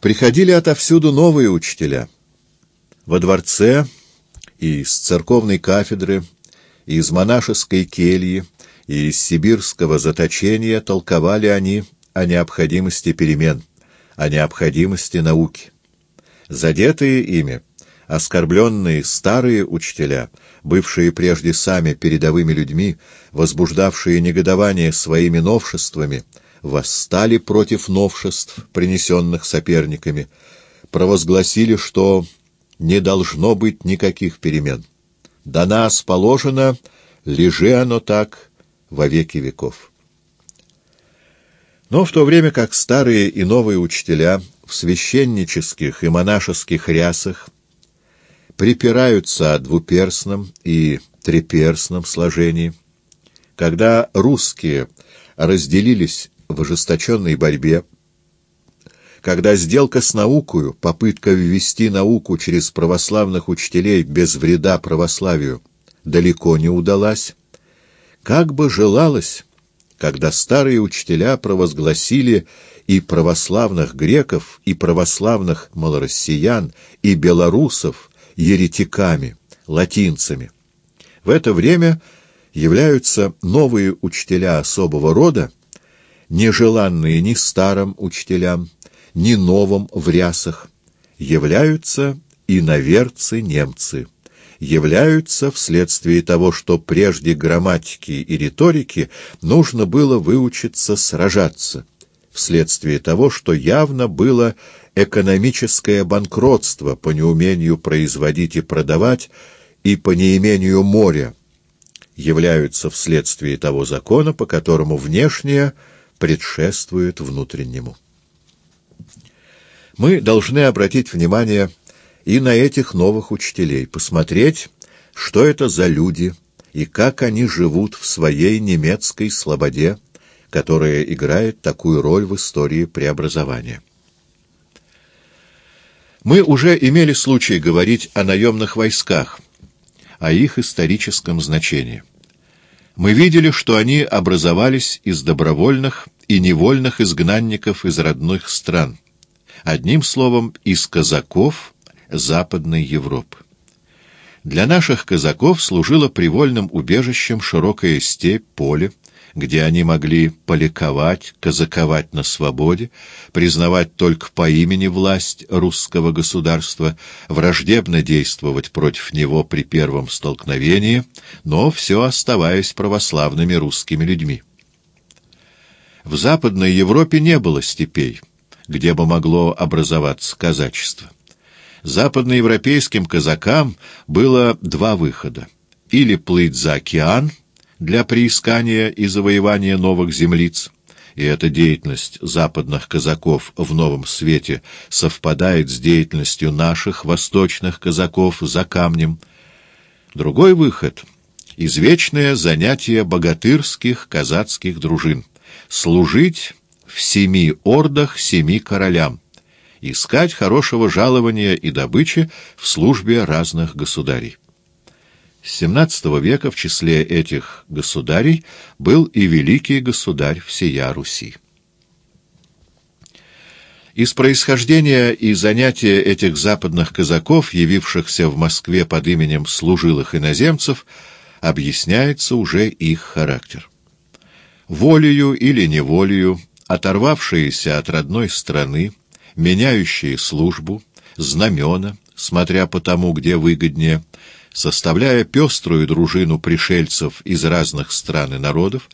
Приходили отовсюду новые учителя. Во дворце и с церковной кафедры, и из монашеской кельи, и из сибирского заточения толковали они о необходимости перемен, о необходимости науки. Задетые ими, оскорбленные старые учителя, бывшие прежде сами передовыми людьми, возбуждавшие негодование своими новшествами, восстали против новшеств, принесенных соперниками, провозгласили, что не должно быть никаких перемен. До нас положено, лежи оно так во веки веков. Но в то время как старые и новые учителя в священнических и монашеских рясах припираются о двуперстном и треперстном сложении, когда русские разделились в ожесточенной борьбе, когда сделка с наукою, попытка ввести науку через православных учителей без вреда православию, далеко не удалась, как бы желалось, когда старые учителя провозгласили и православных греков, и православных малороссиян, и белорусов еретиками, латинцами. В это время являются новые учителя особого рода, нежеланные ни старым учителям, ни новым в рясах, являются иноверцы-немцы, являются вследствие того, что прежде грамматики и риторики нужно было выучиться сражаться, вследствие того, что явно было экономическое банкротство по неумению производить и продавать и по неимению моря, являются вследствие того закона, по которому внешнее – предшествует внутреннему. Мы должны обратить внимание и на этих новых учителей, посмотреть, что это за люди и как они живут в своей немецкой слободе, которая играет такую роль в истории преобразования. Мы уже имели случай говорить о наемных войсках, о их историческом значении мы видели, что они образовались из добровольных и невольных изгнанников из родных стран, одним словом, из казаков Западной Европы. Для наших казаков служила привольным убежищем широкая степь, поле, где они могли поликовать, казаковать на свободе, признавать только по имени власть русского государства, враждебно действовать против него при первом столкновении, но все оставаясь православными русскими людьми. В Западной Европе не было степей, где бы могло образоваться казачество. Западноевропейским казакам было два выхода — или плыть за океан — для приискания и завоевания новых землиц, и эта деятельность западных казаков в новом свете совпадает с деятельностью наших восточных казаков за камнем. Другой выход — извечное занятие богатырских казацких дружин — служить в семи ордах семи королям, искать хорошего жалования и добычи в службе разных государей. С XVII века в числе этих государей был и великий государь всея Руси. Из происхождения и занятия этих западных казаков, явившихся в Москве под именем служилых иноземцев, объясняется уже их характер. Волею или неволею, оторвавшиеся от родной страны, меняющие службу, знамена, смотря по тому, где выгоднее, составляя пеструю дружину пришельцев из разных стран и народов,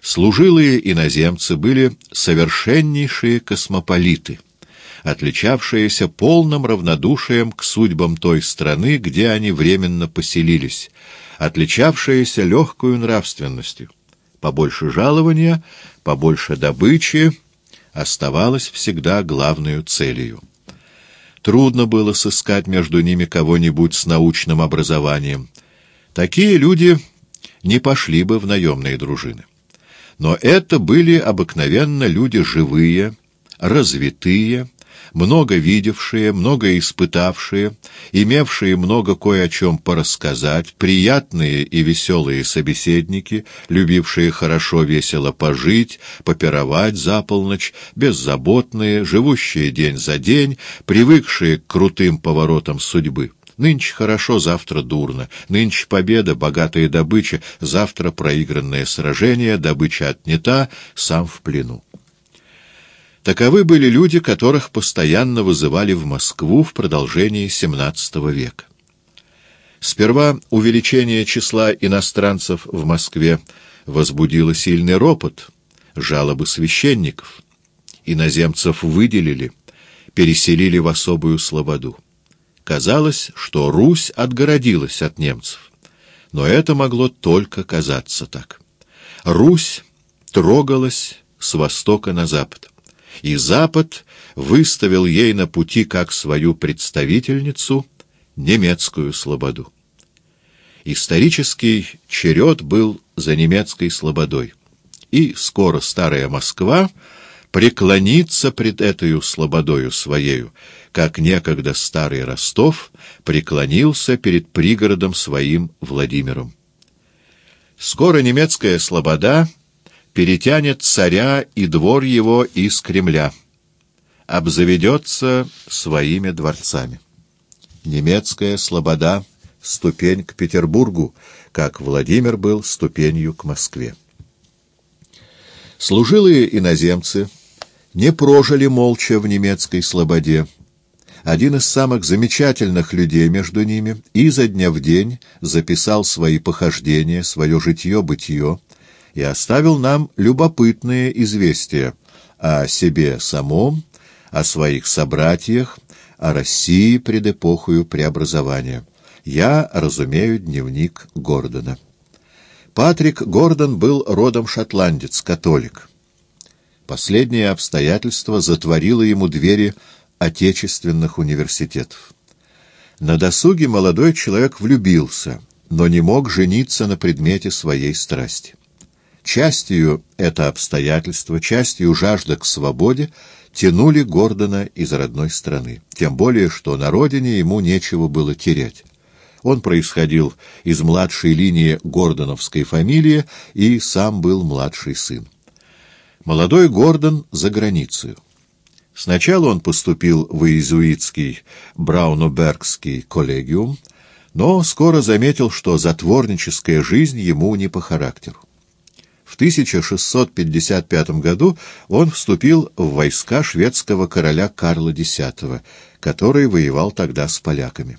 служилые иноземцы были совершеннейшие космополиты, отличавшиеся полным равнодушием к судьбам той страны, где они временно поселились, отличавшиеся легкою нравственностью. Побольше жалования, побольше добычи оставалось всегда главной целью. Трудно было сыскать между ними кого-нибудь с научным образованием. Такие люди не пошли бы в наемные дружины. Но это были обыкновенно люди живые, развитые, много видевшие, много испытавшие, имевшие много кое о чем порассказать, приятные и веселые собеседники, любившие хорошо весело пожить, попировать за полночь, беззаботные, живущие день за день, привыкшие к крутым поворотам судьбы. Нынче хорошо, завтра дурно. Нынче победа, богатая добыча, завтра проигранное сражение, добыча отнята, сам в плену. Таковы были люди, которых постоянно вызывали в Москву в продолжении XVII века. Сперва увеличение числа иностранцев в Москве возбудило сильный ропот, жалобы священников. Иноземцев выделили, переселили в особую слободу. Казалось, что Русь отгородилась от немцев, но это могло только казаться так. Русь трогалась с востока на запад и Запад выставил ей на пути как свою представительницу немецкую слободу. Исторический черед был за немецкой слободой, и скоро старая Москва преклонится пред этой слободою своею, как некогда старый Ростов преклонился перед пригородом своим Владимиром. Скоро немецкая слобода перетянет царя и двор его из Кремля, обзаведется своими дворцами. Немецкая слобода — ступень к Петербургу, как Владимир был ступенью к Москве. Служилые иноземцы не прожили молча в немецкой слободе. Один из самых замечательных людей между ними изо дня в день записал свои похождения, свое житье-бытие, и оставил нам любопытные известия о себе самом, о своих собратьях, о России пред эпохою преобразования. Я разумею дневник Гордона. Патрик Гордон был родом шотландец, католик. Последнее обстоятельство затворило ему двери отечественных университетов. На досуге молодой человек влюбился, но не мог жениться на предмете своей страсти. Частью это обстоятельство, частью жажда к свободе тянули Гордона из родной страны. Тем более, что на родине ему нечего было терять. Он происходил из младшей линии гордоновской фамилии и сам был младший сын. Молодой Гордон за границей. Сначала он поступил в иезуитский Браунобергский коллегиум, но скоро заметил, что затворническая жизнь ему не по характеру. В 1655 году он вступил в войска шведского короля Карла X, который воевал тогда с поляками.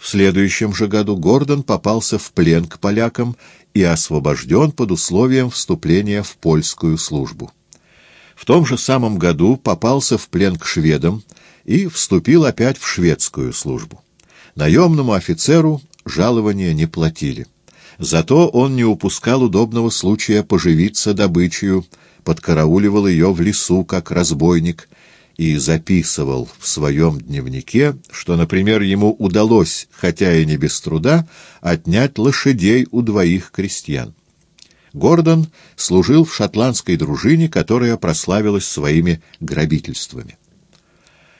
В следующем же году Гордон попался в плен к полякам и освобожден под условием вступления в польскую службу. В том же самом году попался в плен к шведам и вступил опять в шведскую службу. Наемному офицеру жалования не платили. Зато он не упускал удобного случая поживиться добычей, подкарауливал ее в лесу, как разбойник, и записывал в своем дневнике, что, например, ему удалось, хотя и не без труда, отнять лошадей у двоих крестьян. Гордон служил в шотландской дружине, которая прославилась своими грабительствами.